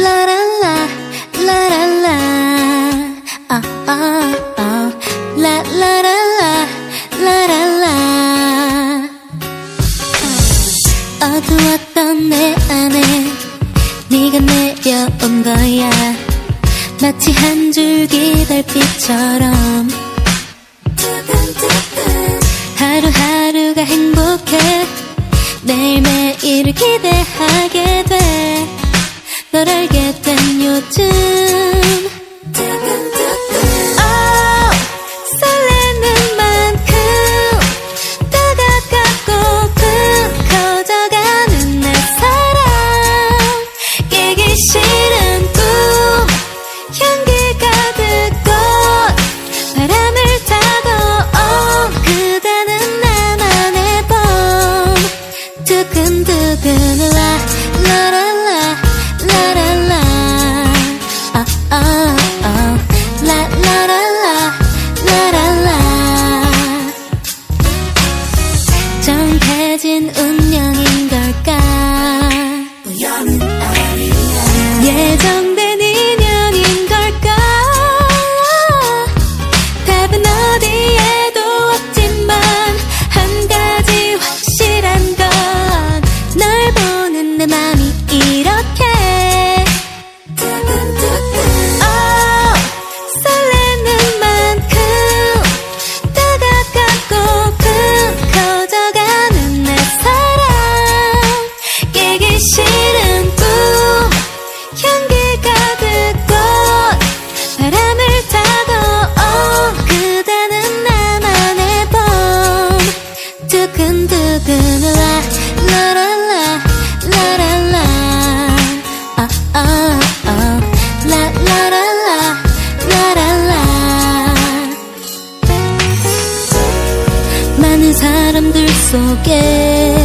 라라라 라라라 아, 아, 아. 라라라라 라라라 어두웠던 내 안에 네가 내려온 거야. 마치 한 줄기 달빛처럼. 하루하루가 행복해. 매일매일을 기대하게 번쯤 oh, 어, 설레는 만큼 다가가고 그 커져가는 내 사랑. 깨기 싫어 げ。